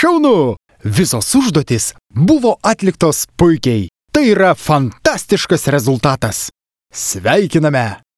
Šaunu! Visos užduotys buvo atliktos puikiai. Tai yra fantastiškas rezultatas. Sveikiname!